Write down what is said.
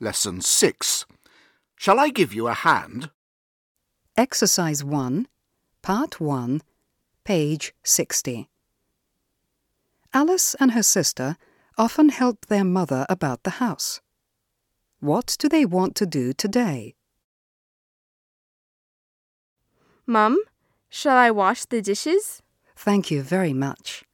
Lesson 6. Shall I give you a hand? Exercise 1, Part 1, page 60. Alice and her sister often help their mother about the house. What do they want to do today? Mum, shall I wash the dishes? Thank you very much.